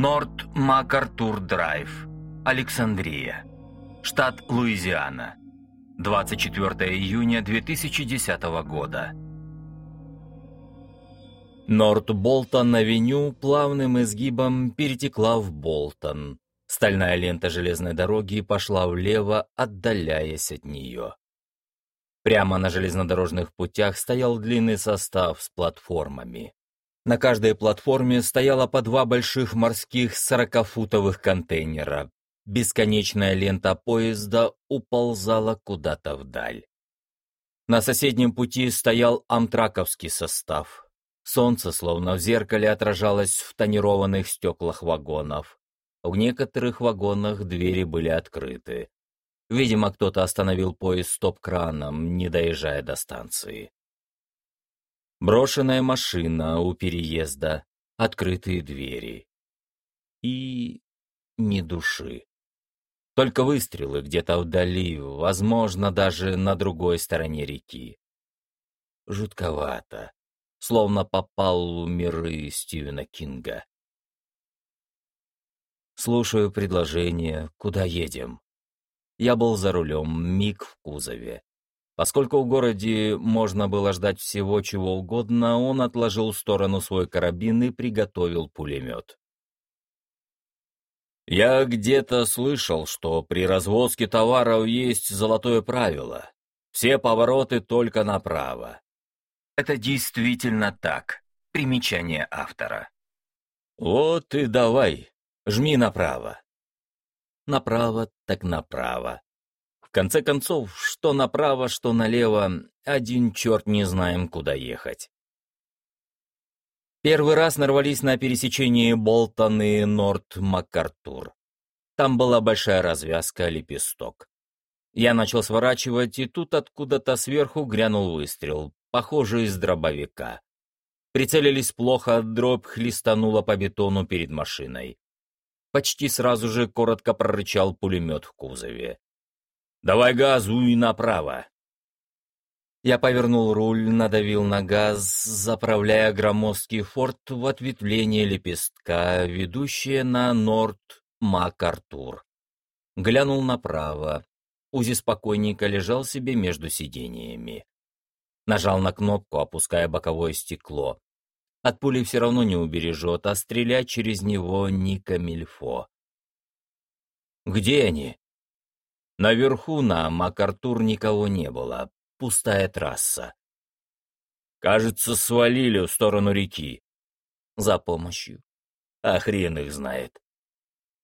Норт МакАртур Драйв, Александрия, штат Луизиана, 24 июня 2010 года. Норт Болтон-авеню плавным изгибом перетекла в Болтон. Стальная лента железной дороги пошла влево, отдаляясь от нее. Прямо на железнодорожных путях стоял длинный состав с платформами. На каждой платформе стояло по два больших морских сорокафутовых контейнера. Бесконечная лента поезда уползала куда-то вдаль. На соседнем пути стоял амтраковский состав. Солнце, словно в зеркале, отражалось в тонированных стеклах вагонов. В некоторых вагонах двери были открыты. Видимо, кто-то остановил поезд стоп-краном, не доезжая до станции. Брошенная машина у переезда, открытые двери. И ни души. Только выстрелы где-то вдали, возможно, даже на другой стороне реки. Жутковато, словно попал в миры Стивена Кинга. Слушаю предложение, куда едем. Я был за рулем, миг в кузове. Поскольку в городе можно было ждать всего чего угодно, он отложил в сторону свой карабин и приготовил пулемет. «Я где-то слышал, что при развозке товаров есть золотое правило. Все повороты только направо». Это действительно так. Примечание автора. «Вот и давай, жми направо». Направо так направо. В конце концов, что направо, что налево, один черт не знаем, куда ехать. Первый раз нарвались на пересечении Болтон и Норт-МакАртур. Там была большая развязка, лепесток. Я начал сворачивать, и тут откуда-то сверху грянул выстрел, похожий из дробовика. Прицелились плохо, дробь хлестанула по бетону перед машиной. Почти сразу же коротко прорычал пулемет в кузове. Давай газу и направо!» Я повернул руль, надавил на газ, заправляя громоздкий форт в ответвление лепестка, ведущее на Норт МакАртур. Глянул направо. Узи спокойненько лежал себе между сидениями. Нажал на кнопку, опуская боковое стекло. От пули все равно не убережет, а стрелять через него не камильфо. «Где они?» Наверху на МакАртур никого не было, пустая трасса. Кажется, свалили в сторону реки. За помощью. А хрен их знает.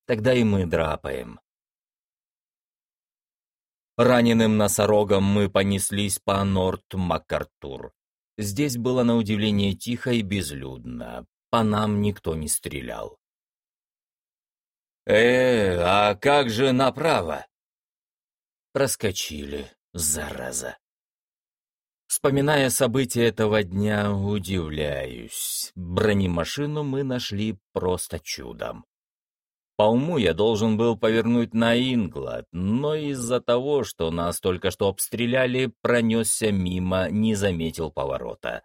Тогда и мы драпаем. Раненым носорогом мы понеслись по Норт-МакАртур. Здесь было на удивление тихо и безлюдно. По нам никто не стрелял. «Э, а как же направо?» Проскочили, зараза. Вспоминая события этого дня, удивляюсь. Бронемашину мы нашли просто чудом. По уму я должен был повернуть на Инглад, но из-за того, что нас только что обстреляли, пронесся мимо, не заметил поворота.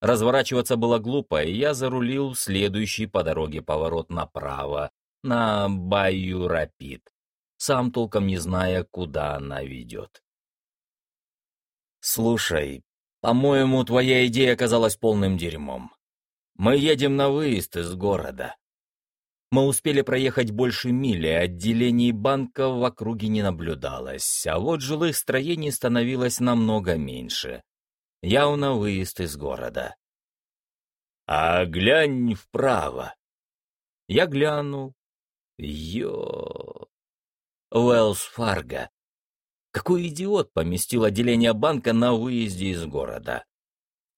Разворачиваться было глупо, и я зарулил следующий по дороге поворот направо, на Байю-Рапид сам толком не зная, куда она ведет. «Слушай, по-моему, твоя идея оказалась полным дерьмом. Мы едем на выезд из города. Мы успели проехать больше мили, отделений банков в округе не наблюдалось, а вот жилых строений становилось намного меньше. Явно выезд из города. «А глянь вправо!» Я глянул. Ё... Уэллс Фарго. Какой идиот поместил отделение банка на выезде из города?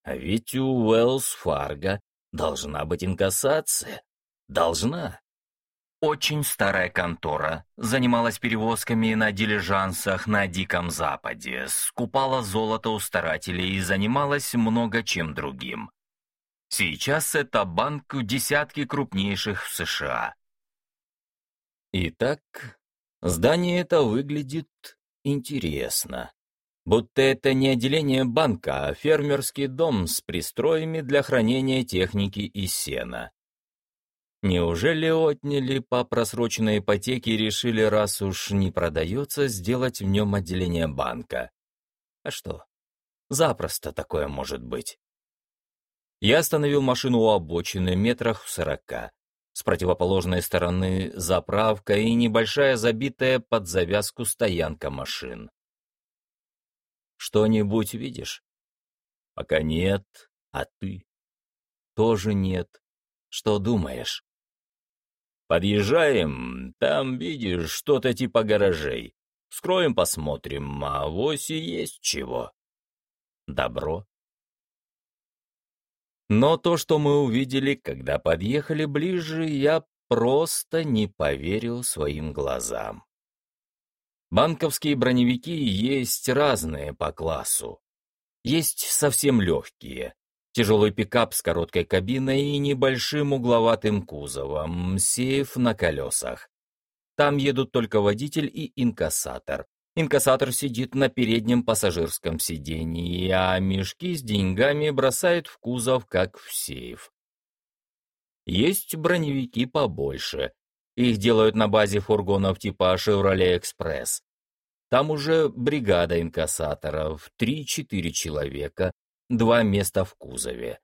А ведь у Уэллс Фарго должна быть инкассация. Должна. Очень старая контора, занималась перевозками на дилижансах на Диком Западе, скупала золото у старателей и занималась много чем другим. Сейчас это банк десятки крупнейших в США. Итак, Здание это выглядит интересно. Будто это не отделение банка, а фермерский дом с пристроями для хранения техники и сена. Неужели отняли по просроченной ипотеке и решили, раз уж не продается, сделать в нем отделение банка? А что? Запросто такое может быть. Я остановил машину у обочины метрах в сорока. С противоположной стороны заправка и небольшая забитая под завязку стоянка машин. Что-нибудь видишь? Пока нет, а ты? Тоже нет. Что думаешь? Подъезжаем, там, видишь, что-то типа гаражей. Скроем, посмотрим, а в оси есть чего. Добро. Но то, что мы увидели, когда подъехали ближе, я просто не поверил своим глазам. Банковские броневики есть разные по классу. Есть совсем легкие. Тяжелый пикап с короткой кабиной и небольшим угловатым кузовом, сейф на колесах. Там едут только водитель и инкассатор. Инкассатор сидит на переднем пассажирском сидении, а мешки с деньгами бросает в кузов, как в сейф. Есть броневики побольше. Их делают на базе фургонов типа «Шевроле Экспресс». Там уже бригада инкассаторов, 3-4 человека, два места в кузове.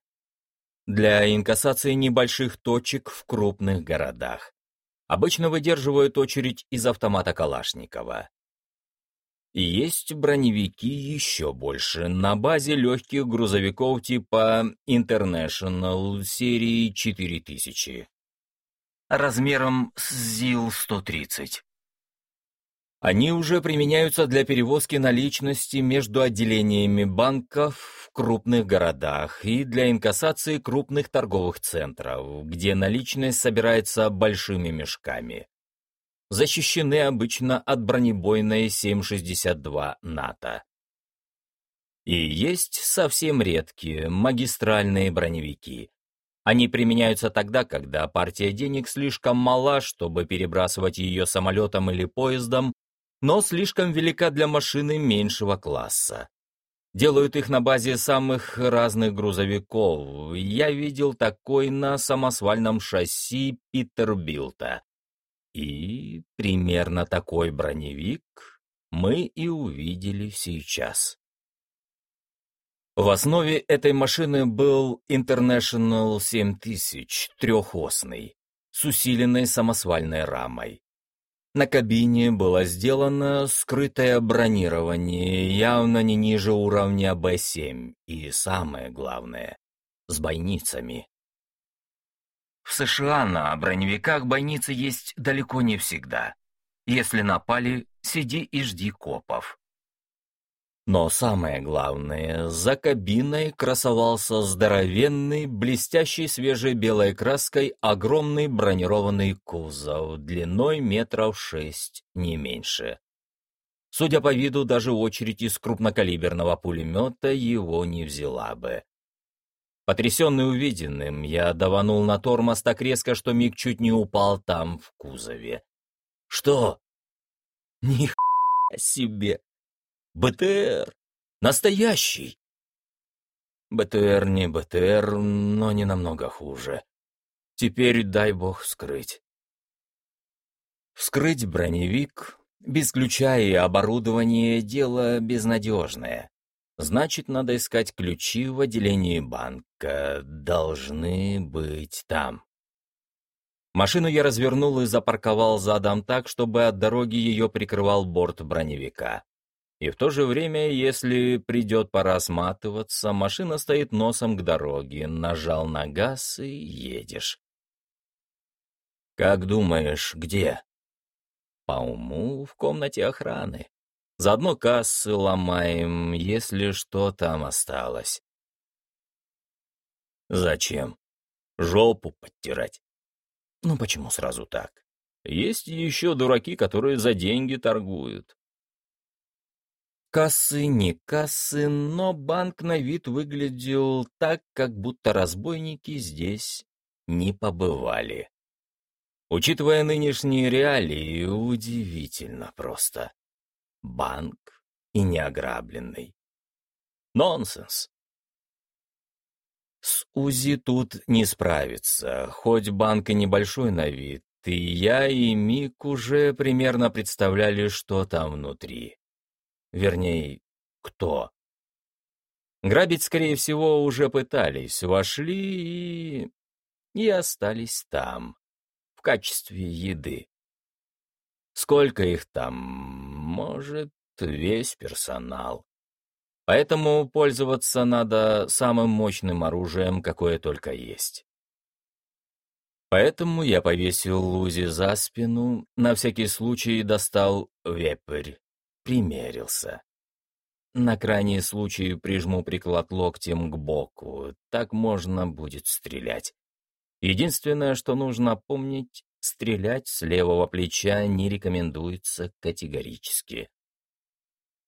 Для инкассации небольших точек в крупных городах. Обычно выдерживают очередь из автомата Калашникова. И есть броневики еще больше, на базе легких грузовиков типа International серии 4000. Размером с ЗИЛ-130. Они уже применяются для перевозки наличности между отделениями банков в крупных городах и для инкассации крупных торговых центров, где наличность собирается большими мешками защищены обычно от бронебойной 7,62 НАТО. И есть совсем редкие магистральные броневики. Они применяются тогда, когда партия денег слишком мала, чтобы перебрасывать ее самолетом или поездом, но слишком велика для машины меньшего класса. Делают их на базе самых разных грузовиков. Я видел такой на самосвальном шасси Питербилта. И примерно такой броневик мы и увидели сейчас. В основе этой машины был International 7000 трехосный, с усиленной самосвальной рамой. На кабине было сделано скрытое бронирование, явно не ниже уровня B7, и самое главное, с бойницами. В США на броневиках бойницы есть далеко не всегда. Если напали, сиди и жди копов. Но самое главное, за кабиной красовался здоровенный, блестящий свежей белой краской огромный бронированный кузов длиной метров шесть, не меньше. Судя по виду, даже очередь из крупнокалиберного пулемета его не взяла бы. Потрясенный увиденным, я даванул на тормоз так резко, что Миг чуть не упал там, в кузове. «Что?» «Ни себе! БТР! Настоящий!» БТР не БТР, но не намного хуже. Теперь дай бог вскрыть. Вскрыть броневик, без ключа и оборудования, дело безнадежное. Значит, надо искать ключи в отделении банка. Должны быть там. Машину я развернул и запарковал задом так, чтобы от дороги ее прикрывал борт броневика. И в то же время, если придет пора сматываться, машина стоит носом к дороге, нажал на газ и едешь. «Как думаешь, где?» «По уму, в комнате охраны. Заодно кассы ломаем, если что там осталось. Зачем? Жопу подтирать. Ну почему сразу так? Есть еще дураки, которые за деньги торгуют. Кассы не кассы, но банк на вид выглядел так, как будто разбойники здесь не побывали. Учитывая нынешние реалии, удивительно просто банк и не ограбленный. Нонсенс. С УЗИ тут не справится, хоть банк и небольшой на вид, и я, и Мик уже примерно представляли, что там внутри. Вернее, кто. Грабить, скорее всего, уже пытались, вошли и... и остались там, в качестве еды. Сколько их там? Может, весь персонал. Поэтому пользоваться надо самым мощным оружием, какое только есть. Поэтому я повесил Лузи за спину, на всякий случай достал вепрь, примерился. На крайний случай прижму приклад локтем к боку, так можно будет стрелять. Единственное, что нужно помнить, стрелять с левого плеча не рекомендуется категорически.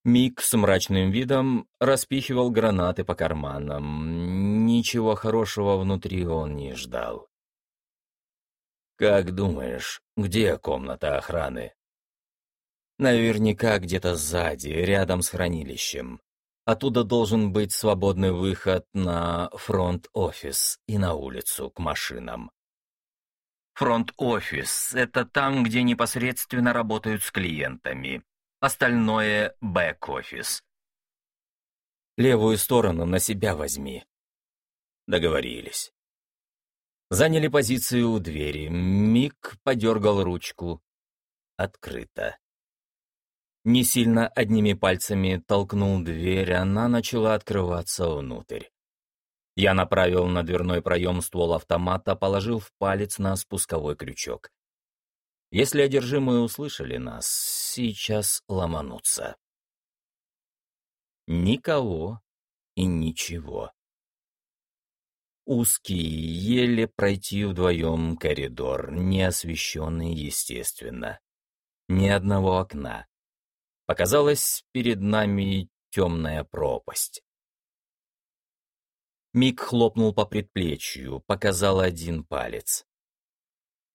Мик с мрачным видом распихивал гранаты по карманам. Ничего хорошего внутри он не ждал. «Как думаешь, где комната охраны?» «Наверняка где-то сзади, рядом с хранилищем. Оттуда должен быть свободный выход на фронт-офис и на улицу к машинам. Фронт-офис — это там, где непосредственно работают с клиентами. Остальное — бэк-офис. Левую сторону на себя возьми. Договорились. Заняли позицию у двери. Мик подергал ручку. Открыто. Не сильно одними пальцами толкнул дверь, она начала открываться внутрь. Я направил на дверной проем ствол автомата, положил в палец на спусковой крючок. Если одержимые услышали нас, сейчас ломанутся. Никого и ничего. Узкий, еле пройти вдвоем коридор, не освещенный, естественно. Ни одного окна. Показалась перед нами темная пропасть. Мик хлопнул по предплечью, показал один палец.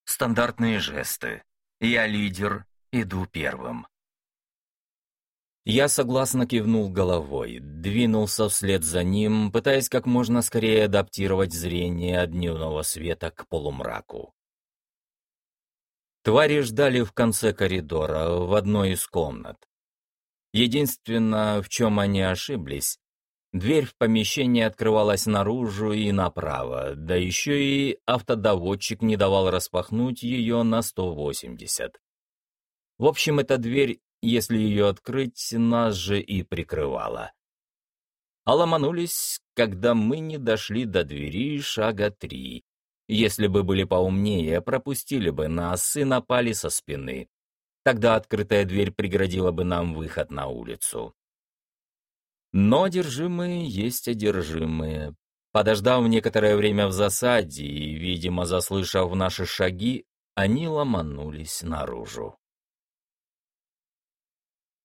Стандартные жесты. Я лидер, иду первым. Я согласно кивнул головой, двинулся вслед за ним, пытаясь как можно скорее адаптировать зрение от дневного света к полумраку. Твари ждали в конце коридора, в одной из комнат. Единственное, в чем они ошиблись, дверь в помещение открывалась наружу и направо, да еще и автодоводчик не давал распахнуть ее на 180. В общем, эта дверь, если ее открыть, нас же и прикрывала. А ломанулись, когда мы не дошли до двери шага три. Если бы были поумнее, пропустили бы нас и напали со спины. Тогда открытая дверь преградила бы нам выход на улицу. Но одержимые есть одержимые. Подождав некоторое время в засаде и, видимо, заслышав наши шаги, они ломанулись наружу.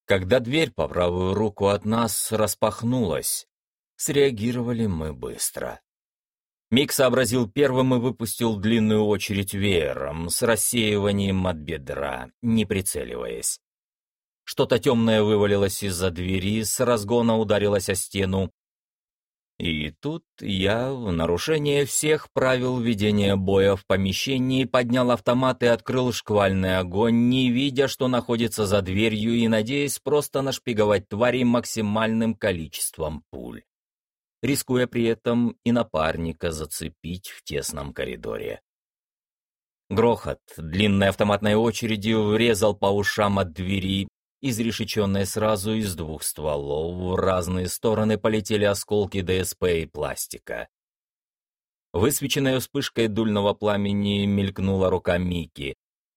Когда дверь по правую руку от нас распахнулась, среагировали мы быстро. Мик сообразил первым и выпустил длинную очередь веером с рассеиванием от бедра, не прицеливаясь. Что-то темное вывалилось из-за двери, с разгона ударилось о стену. И тут я, в нарушение всех правил ведения боя в помещении, поднял автомат и открыл шквальный огонь, не видя, что находится за дверью, и надеясь просто нашпиговать твари максимальным количеством пуль рискуя при этом и напарника зацепить в тесном коридоре. Грохот длинной автоматной очередью врезал по ушам от двери, изрешеченной сразу из двух стволов, в разные стороны полетели осколки ДСП и пластика. Высвеченная вспышкой дульного пламени мелькнула рука Мики.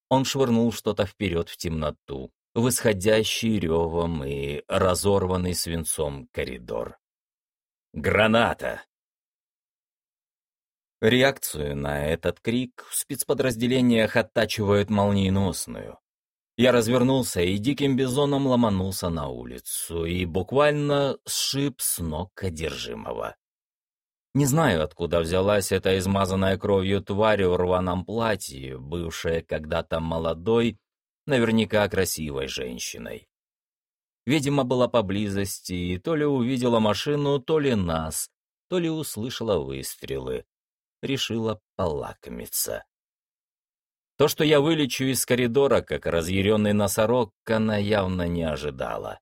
Он швырнул что-то вперед в темноту, в ревом и разорванный свинцом коридор. Граната!» Реакцию на этот крик в спецподразделениях оттачивают молниеносную. Я развернулся и диким бизоном ломанулся на улицу и буквально сшиб с ног одержимого. Не знаю, откуда взялась эта измазанная кровью тварь в рваном платье, бывшая когда-то молодой, наверняка красивой женщиной. Видимо, была поблизости и то ли увидела машину, то ли нас. то ли услышала выстрелы. Решила полакомиться. То, что я вылечу из коридора, как разъяренный носорог, она явно не ожидала.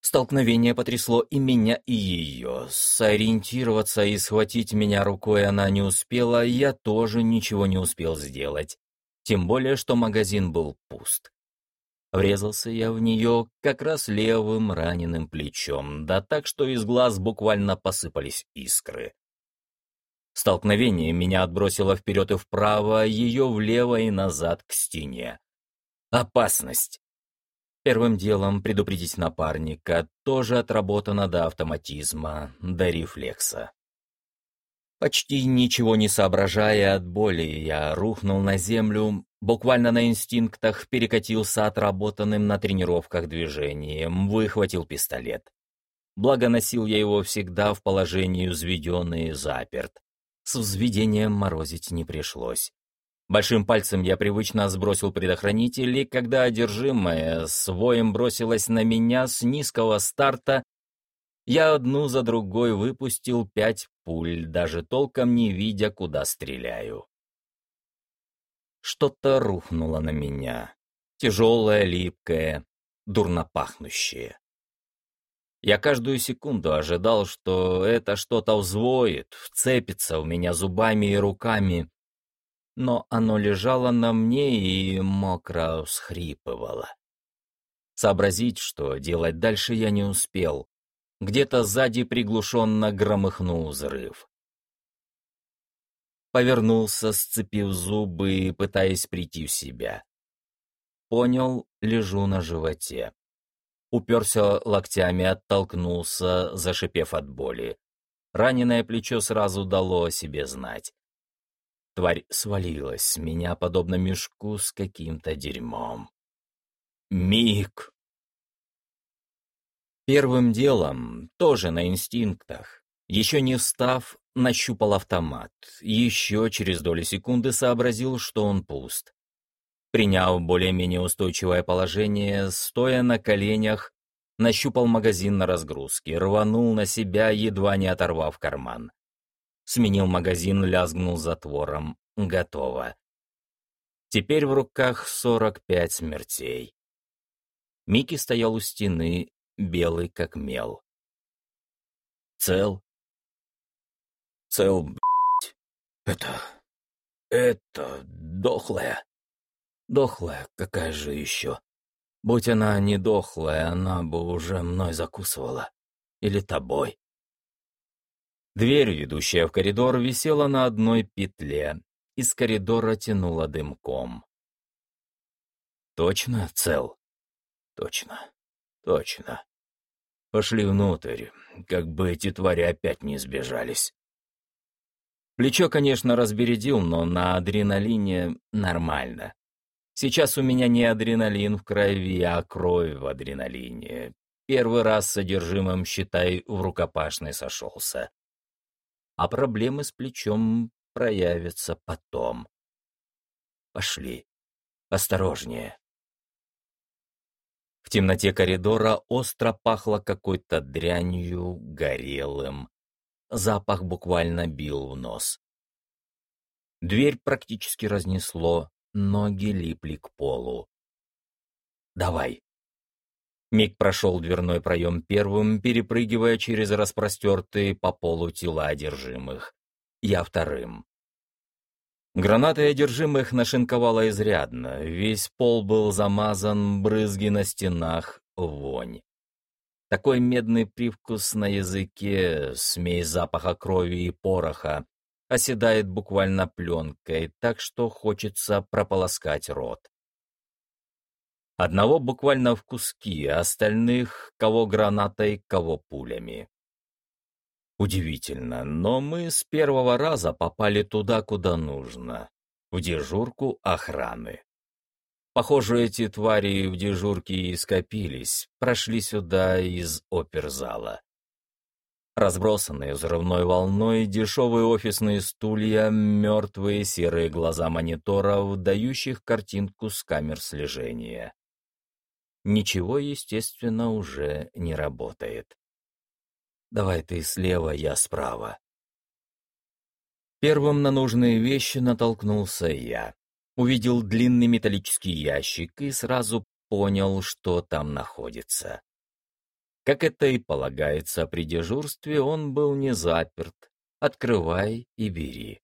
Столкновение потрясло и меня, и ее. Сориентироваться и схватить меня рукой она не успела, я тоже ничего не успел сделать. Тем более, что магазин был пуст. Врезался я в нее как раз левым раненым плечом, да так, что из глаз буквально посыпались искры. Столкновение меня отбросило вперед и вправо, ее влево и назад к стене. Опасность! Первым делом предупредить напарника тоже отработано до автоматизма, до рефлекса. Почти ничего не соображая от боли, я рухнул на землю, буквально на инстинктах перекатился отработанным на тренировках движением, выхватил пистолет. Благо носил я его всегда в положении взведенный и заперт. С взведением морозить не пришлось. Большим пальцем я привычно сбросил предохранитель, и когда одержимая своим бросилась на меня с низкого старта, я одну за другой выпустил пять пуль, даже толком не видя, куда стреляю. Что-то рухнуло на меня. Тяжелое, липкое, дурно пахнущее. Я каждую секунду ожидал, что это что-то взвоет, вцепится у меня зубами и руками, но оно лежало на мне и мокро всхрипывало. Сообразить, что делать дальше, я не успел. Где-то сзади приглушенно громыхнул взрыв. Повернулся, сцепив зубы пытаясь прийти в себя. Понял, лежу на животе. Уперся локтями, оттолкнулся, зашипев от боли. Раненое плечо сразу дало о себе знать. Тварь свалилась с меня, подобно мешку с каким-то дерьмом. Миг! Первым делом, тоже на инстинктах, еще не встав, нащупал автомат. Еще через доли секунды сообразил, что он пуст. Приняв более-менее устойчивое положение, стоя на коленях, нащупал магазин на разгрузке, рванул на себя, едва не оторвав карман. Сменил магазин, лязгнул затвором. Готово. Теперь в руках сорок пять смертей. Микки стоял у стены, белый как мел. Цел? Цел, блядь. Это... это... дохлая. Дохлая, какая же еще? Будь она не дохлая, она бы уже мной закусывала. Или тобой. Дверь, ведущая в коридор, висела на одной петле. Из коридора тянула дымком. «Точно цел?» «Точно, точно. Пошли внутрь, как бы эти твари опять не сбежались». Плечо, конечно, разбередил, но на адреналине нормально. Сейчас у меня не адреналин в крови, а кровь в адреналине. Первый раз с содержимым, считай, в рукопашной сошелся а проблемы с плечом проявятся потом. Пошли. Осторожнее. В темноте коридора остро пахло какой-то дрянью, горелым. Запах буквально бил в нос. Дверь практически разнесло, ноги липли к полу. «Давай», Миг прошел дверной проем первым, перепрыгивая через распростертые по полу тела одержимых. Я вторым. Гранаты одержимых нашинковало изрядно, весь пол был замазан, брызги на стенах, вонь. Такой медный привкус на языке, смесь запаха крови и пороха, оседает буквально пленкой, так что хочется прополоскать рот. Одного буквально в куски, а остальных кого гранатой, кого пулями. Удивительно, но мы с первого раза попали туда, куда нужно, в дежурку охраны. Похоже, эти твари в дежурке и скопились, прошли сюда из оперзала. Разбросанные взрывной волной дешевые офисные стулья, мертвые серые глаза мониторов, дающих картинку с камер слежения ничего, естественно, уже не работает. Давай ты слева, я справа. Первым на нужные вещи натолкнулся я. Увидел длинный металлический ящик и сразу понял, что там находится. Как это и полагается при дежурстве, он был не заперт. Открывай и бери.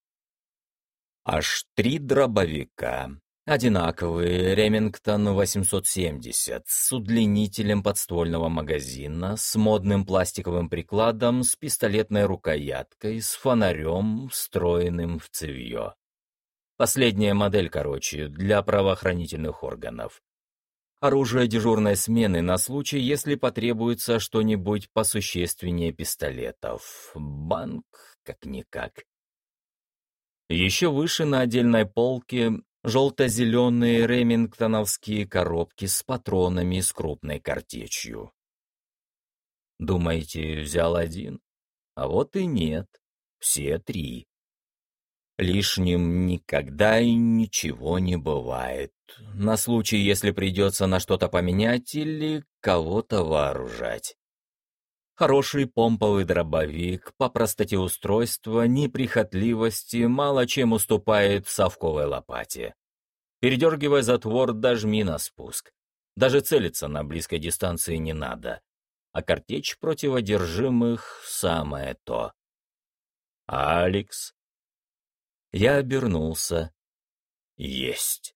Аж три дробовика, Одинаковый Ремингтон 870 с удлинителем подствольного магазина, с модным пластиковым прикладом, с пистолетной рукояткой, с фонарем, встроенным в цевье. Последняя модель, короче, для правоохранительных органов. Оружие дежурной смены на случай, если потребуется что-нибудь посущественнее пистолетов. Банк, как-никак. Еще выше на отдельной полке желто-зеленые ремингтоновские коробки с патронами с крупной картечью. Думаете, взял один? А вот и нет. Все три. Лишним никогда и ничего не бывает. На случай, если придется на что-то поменять или кого-то вооружать. Хороший помповый дробовик по простоте устройства, неприхотливости мало чем уступает совковой лопате. Передергивая затвор, дожми на спуск. Даже целиться на близкой дистанции не надо. А картечь противодержимых — самое то. «Алекс?» Я обернулся. «Есть».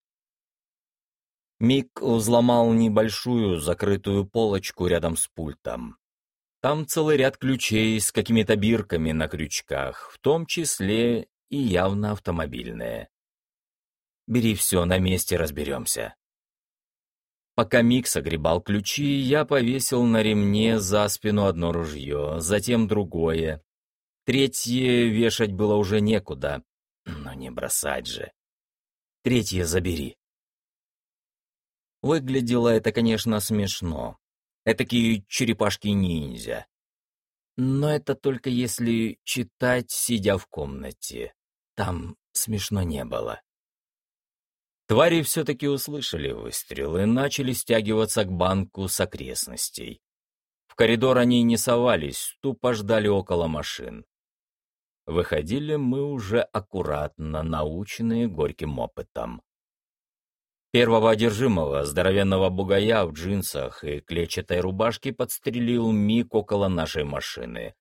Мик взломал небольшую закрытую полочку рядом с пультом. Там целый ряд ключей с какими-то бирками на крючках, в том числе и явно автомобильные. Бери все, на месте разберемся. Пока Мик согребал ключи, я повесил на ремне за спину одно ружье, затем другое. Третье вешать было уже некуда, но не бросать же. Третье забери. Выглядело это, конечно, смешно. Этакие черепашки-ниндзя. Но это только если читать, сидя в комнате. Там смешно не было. Твари все-таки услышали выстрелы и начали стягиваться к банку с окрестностей. В коридор они не совались, тупо ждали около машин. Выходили мы уже аккуратно, наученные горьким опытом. Первого одержимого, здоровенного бугая в джинсах и клетчатой рубашке подстрелил Мик около нашей машины.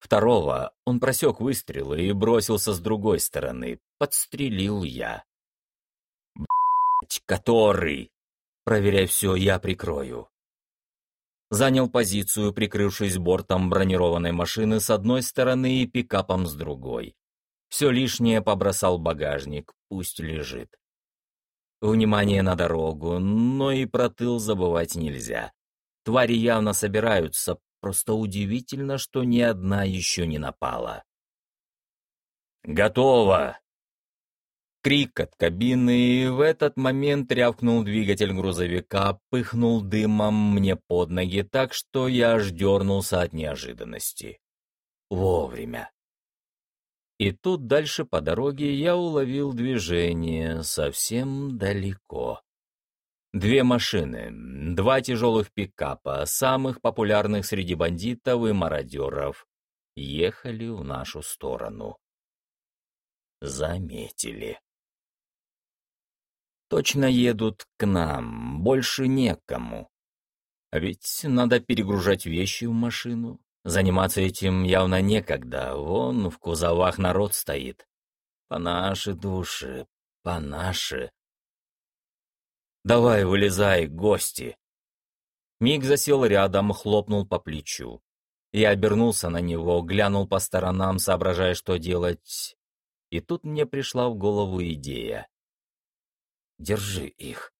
Второго он просек выстрелы и бросился с другой стороны. Подстрелил я. Б***ь, который? Проверяй все, я прикрою. Занял позицию, прикрывшись бортом бронированной машины с одной стороны и пикапом с другой. Все лишнее побросал багажник, пусть лежит. Внимание на дорогу, но и про тыл забывать нельзя. Твари явно собираются, просто удивительно, что ни одна еще не напала. «Готово!» Крик от кабины, и в этот момент рявкнул двигатель грузовика, пыхнул дымом мне под ноги так, что я аж дернулся от неожиданности. Вовремя. И тут дальше по дороге я уловил движение совсем далеко. Две машины, два тяжелых пикапа, самых популярных среди бандитов и мародеров, ехали в нашу сторону. Заметили. Точно едут к нам, больше некому. А ведь надо перегружать вещи в машину, Заниматься этим явно некогда, вон в кузовах народ стоит. По нашей душе, по наши. Давай, вылезай, гости. Миг засел рядом, хлопнул по плечу. Я обернулся на него, глянул по сторонам, соображая, что делать. И тут мне пришла в голову идея. Держи их.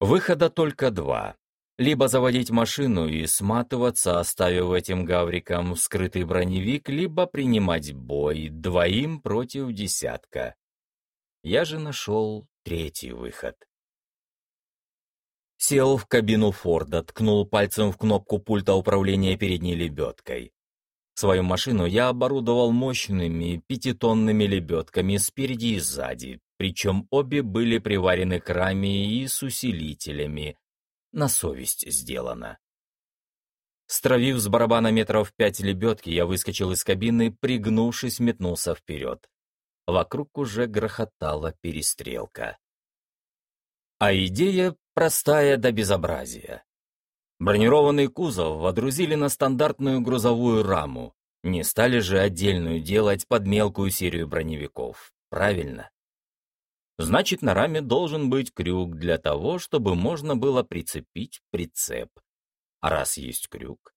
Выхода только два либо заводить машину и сматываться, оставив этим гаврикам скрытый броневик, либо принимать бой двоим против десятка. Я же нашел третий выход. Сел в кабину Форда, ткнул пальцем в кнопку пульта управления передней лебедкой. Свою машину я оборудовал мощными пятитонными лебедками спереди и сзади, причем обе были приварены к раме и с усилителями, на совесть сделано. Стравив с барабана метров пять лебедки, я выскочил из кабины, пригнувшись, метнулся вперед. Вокруг уже грохотала перестрелка. А идея простая до безобразия. Бронированный кузов водрузили на стандартную грузовую раму. Не стали же отдельную делать под мелкую серию броневиков. Правильно? Значит, на раме должен быть крюк для того, чтобы можно было прицепить прицеп. А раз есть крюк,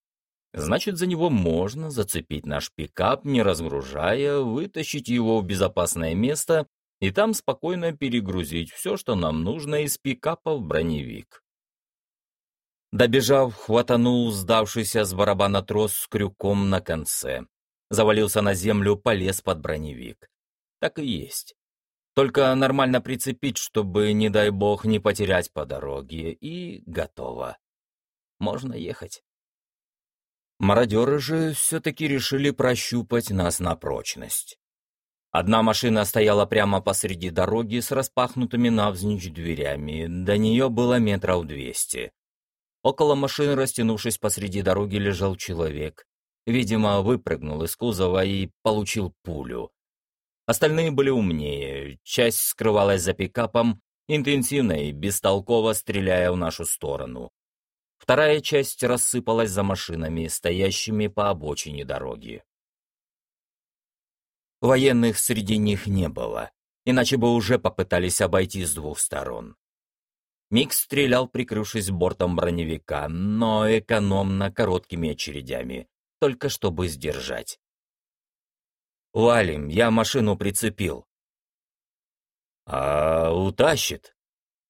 значит, за него можно зацепить наш пикап, не разгружая, вытащить его в безопасное место и там спокойно перегрузить все, что нам нужно из пикапа в броневик. Добежав, хватанул сдавшийся с барабана трос с крюком на конце. Завалился на землю, полез под броневик. Так и есть. Только нормально прицепить, чтобы, не дай бог, не потерять по дороге, и готово. Можно ехать. Мародеры же все-таки решили прощупать нас на прочность. Одна машина стояла прямо посреди дороги с распахнутыми навзничь дверями, до нее было метров двести. Около машины, растянувшись посреди дороги, лежал человек. Видимо, выпрыгнул из кузова и получил пулю. Остальные были умнее, часть скрывалась за пикапом, интенсивно и бестолково стреляя в нашу сторону. Вторая часть рассыпалась за машинами, стоящими по обочине дороги. Военных среди них не было, иначе бы уже попытались обойти с двух сторон. Мик стрелял, прикрывшись бортом броневика, но экономно короткими очередями, только чтобы сдержать. «Валим, я машину прицепил». «А утащит?»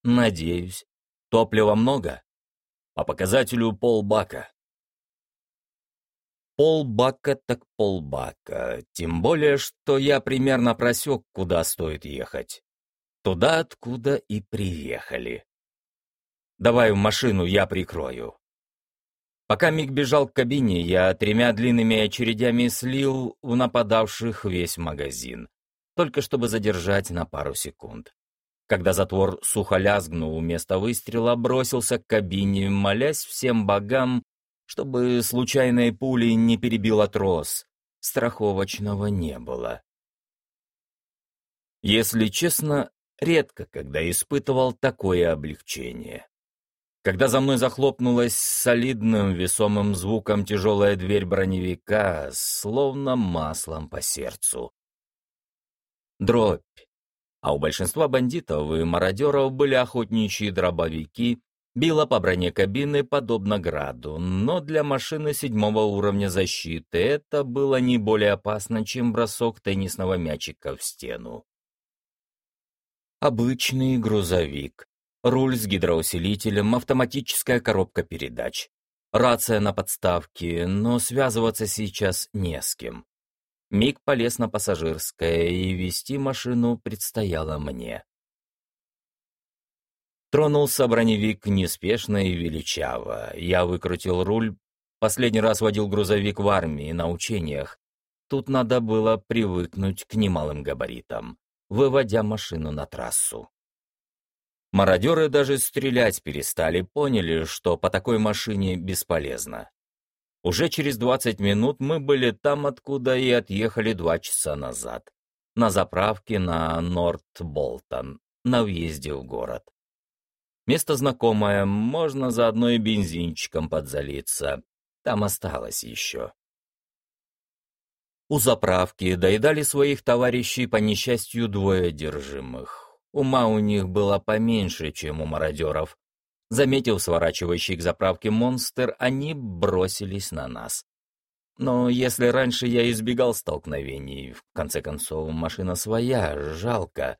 «Надеюсь. Топлива много?» «По показателю полбака». Полбака так полбака, тем более, что я примерно просек, куда стоит ехать. Туда, откуда и приехали. Давай в машину, я прикрою. Пока Мик бежал к кабине, я тремя длинными очередями слил в нападавших весь магазин, только чтобы задержать на пару секунд. Когда затвор сухо лязгнул вместо выстрела, бросился к кабине, молясь всем богам, чтобы случайной пулей не перебила трос. Страховочного не было. Если честно, редко когда испытывал такое облегчение. Когда за мной захлопнулась солидным весомым звуком тяжелая дверь броневика, словно маслом по сердцу. Дробь. А у большинства бандитов и мародеров были охотничьи дробовики, била по броне кабины подобно граду, но для машины седьмого уровня защиты это было не более опасно, чем бросок теннисного мячика в стену. Обычный грузовик, руль с гидроусилителем, автоматическая коробка передач. Рация на подставке, но связываться сейчас не с кем. Миг полез на пассажирское, и вести машину предстояло мне. Тронулся броневик неспешно и величаво. Я выкрутил руль. Последний раз водил грузовик в армии на учениях. Тут надо было привыкнуть к немалым габаритам, выводя машину на трассу. Мародеры даже стрелять перестали, поняли, что по такой машине бесполезно. Уже через 20 минут мы были там, откуда и отъехали два часа назад. На заправке на Норт-Болтон, на въезде в город. Место знакомое, можно заодно и бензинчиком подзалиться. Там осталось еще. У заправки доедали своих товарищей по несчастью двое одержимых. Ума у них было поменьше, чем у мародеров. Заметив сворачивающий к заправке монстр, они бросились на нас. Но если раньше я избегал столкновений, в конце концов, машина своя, жалко,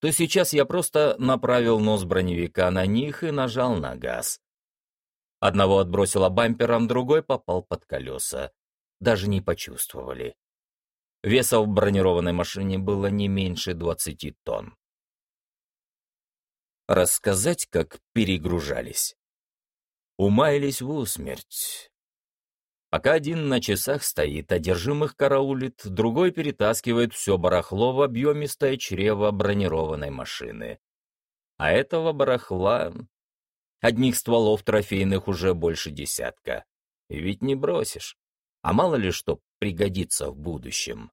то сейчас я просто направил нос броневика на них и нажал на газ. Одного отбросило бампером, другой попал под колеса. Даже не почувствовали. Веса в бронированной машине было не меньше 20 тонн. Рассказать, как перегружались. Умаялись в усмерть. Пока один на часах стоит, одержимых караулит, другой перетаскивает все барахло в объемистое чрево бронированной машины. А этого барахла... Одних стволов трофейных уже больше десятка. ведь не бросишь. А мало ли что пригодится в будущем.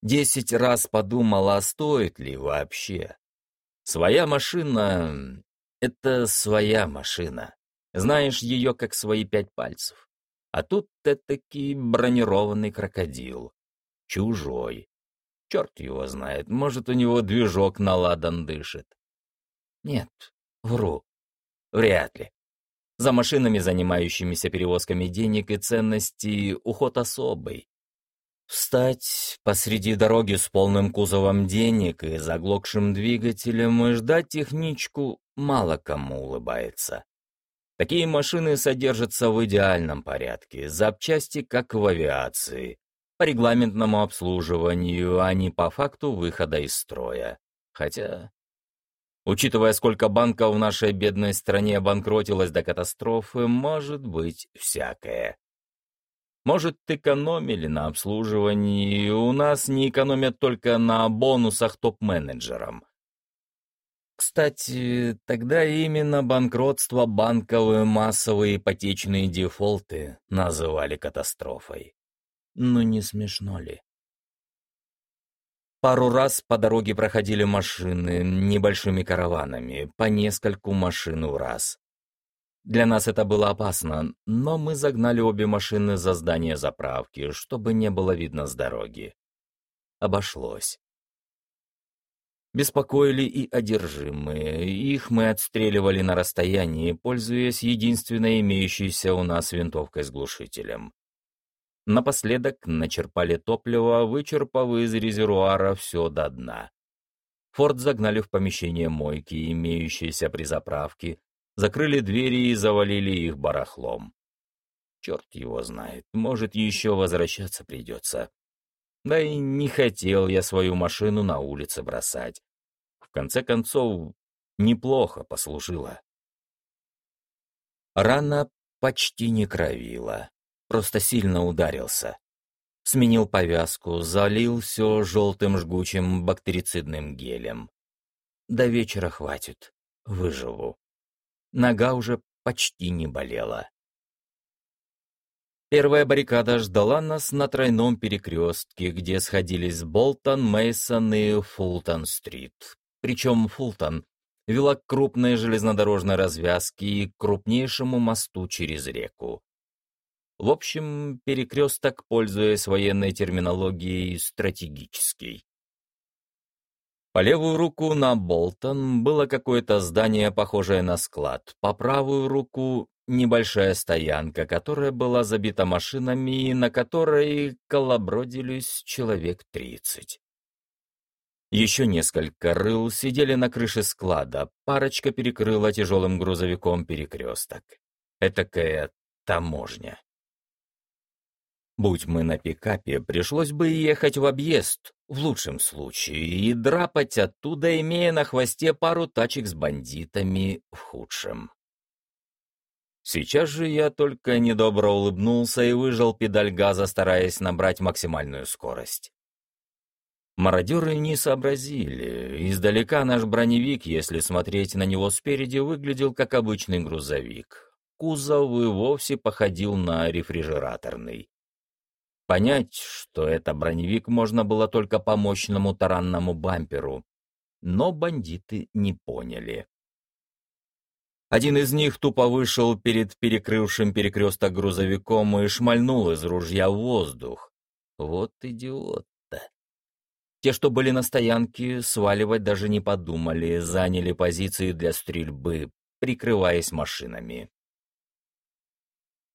Десять раз подумал, а стоит ли вообще. Своя машина — это своя машина. Знаешь ее как свои пять пальцев. А тут этакий бронированный крокодил. Чужой. Черт его знает, может, у него движок наладан дышит. Нет, вру. Вряд ли. За машинами, занимающимися перевозками денег и ценностей, уход особый. Встать посреди дороги с полным кузовом денег и заглохшим двигателем и ждать техничку мало кому улыбается. Такие машины содержатся в идеальном порядке, запчасти как в авиации, по регламентному обслуживанию, а не по факту выхода из строя. Хотя, учитывая, сколько банков в нашей бедной стране обанкротилось до катастрофы, может быть всякое. Может, экономили на обслуживании, у нас не экономят только на бонусах топ-менеджерам. Кстати, тогда именно банкротство банковые массовые ипотечные дефолты называли катастрофой. Ну не смешно ли? Пару раз по дороге проходили машины небольшими караванами, по нескольку машин в раз. Для нас это было опасно, но мы загнали обе машины за здание заправки, чтобы не было видно с дороги. Обошлось. Беспокоили и одержимые, их мы отстреливали на расстоянии, пользуясь единственной имеющейся у нас винтовкой с глушителем. Напоследок начерпали топливо, вычерпав из резервуара все до дна. Форд загнали в помещение мойки, имеющееся при заправке, закрыли двери и завалили их барахлом. Черт его знает, может, еще возвращаться придется. Да и не хотел я свою машину на улице бросать. В конце концов, неплохо послужила. Рана почти не кровила, просто сильно ударился. Сменил повязку, залил все желтым жгучим бактерицидным гелем. До вечера хватит, выживу. Нога уже почти не болела. Первая баррикада ждала нас на тройном перекрестке, где сходились Болтон, Мейсон и Фултон-стрит. Причем Фултон вела к крупной железнодорожной развязке и к крупнейшему мосту через реку. В общем, перекресток, пользуясь военной терминологией, стратегический. По левую руку на Болтон было какое-то здание, похожее на склад, по правую руку небольшая стоянка, которая была забита машинами и на которой колобродились человек тридцать. Еще несколько рыл сидели на крыше склада, парочка перекрыла тяжелым грузовиком перекресток. Этакая таможня. Будь мы на пикапе, пришлось бы ехать в объезд, в лучшем случае, и драпать оттуда, имея на хвосте пару тачек с бандитами в худшем. Сейчас же я только недобро улыбнулся и выжал педаль газа, стараясь набрать максимальную скорость. Мародеры не сообразили. Издалека наш броневик, если смотреть на него спереди, выглядел как обычный грузовик. Кузов и вовсе походил на рефрижераторный. Понять, что это броневик, можно было только по мощному таранному бамперу. Но бандиты не поняли. Один из них тупо вышел перед перекрывшим перекресток грузовиком и шмальнул из ружья в воздух. Вот идиот-то. Те, что были на стоянке, сваливать даже не подумали, заняли позиции для стрельбы, прикрываясь машинами.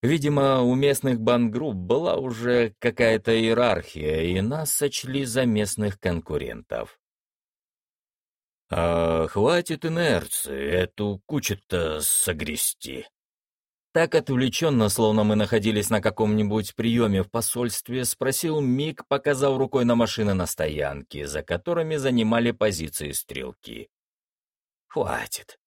Видимо, у местных бандгрупп была уже какая-то иерархия, и нас сочли за местных конкурентов. А хватит инерции, эту кучу-то согрести. Так отвлеченно, словно мы находились на каком-нибудь приеме в посольстве, спросил Мик, показав рукой на машины на стоянке, за которыми занимали позиции стрелки. Хватит.